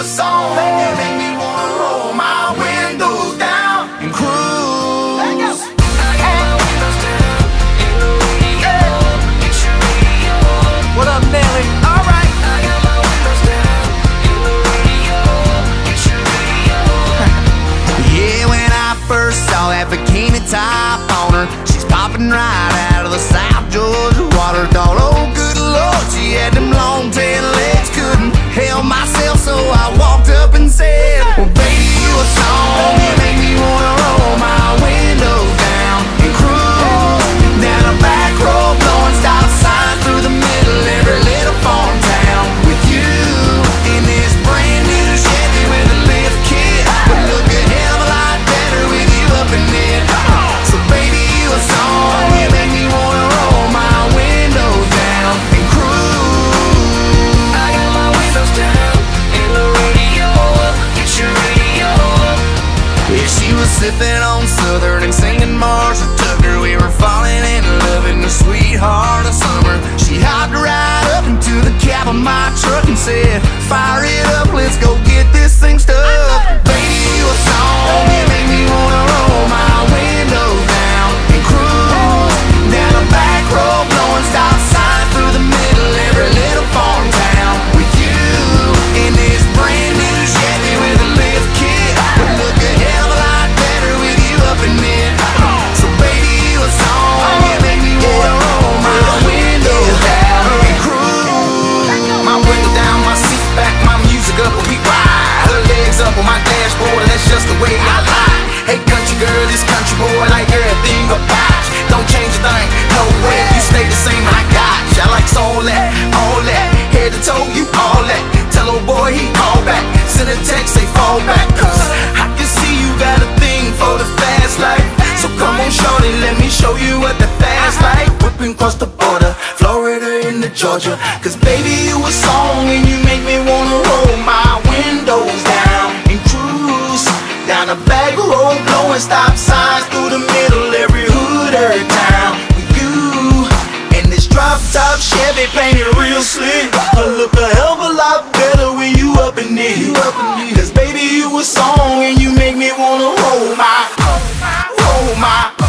a song. Make me wanna roll my windows down and cruise. What up, Nelly? Alright. Yeah, when I first saw that bikini top on her, she's popping right out of the South sipping on Southern and singing Marshall Tucker. We were falling in love in the sweetheart of summer. She hopped right up into the cab of my truck and said, Fire it up, let's go way I lie. Hey country girl, this country boy like everything about you. Don't change a thing, no way. You stay the same, I got you. I like all that, all that, head to toe, you all that. Tell old boy he call back, send a text, say fall back. Cause I can see you got a thing for the fast life. So come on, shorty, let me show you what the fast life. Whipping across the border, Florida into Georgia. Cause baby, you a song and you make me wanna roll they painted real slick. I look a hell of a lot better when you up in it. Cause baby, you a song and you make me wanna hold my, hold my. Hold my